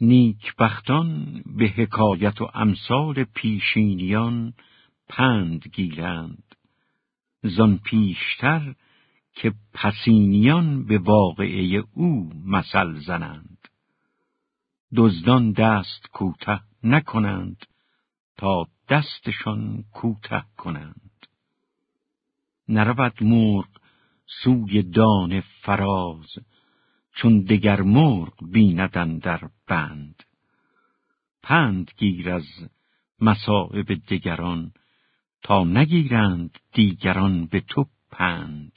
نیکبختان به حکایت و امثال پیشینیان پند گیرند. زان پیشتر که پسینیان به واقعه او مثل زنند. دزدان دست کوته نکنند تا دستشان کوته کنند. نرود مرغ سوی دان فراز چون دگر مرغ بیندن در بند. پند گیر از مصائب دگران تا نگیرند دیگران به تو پند.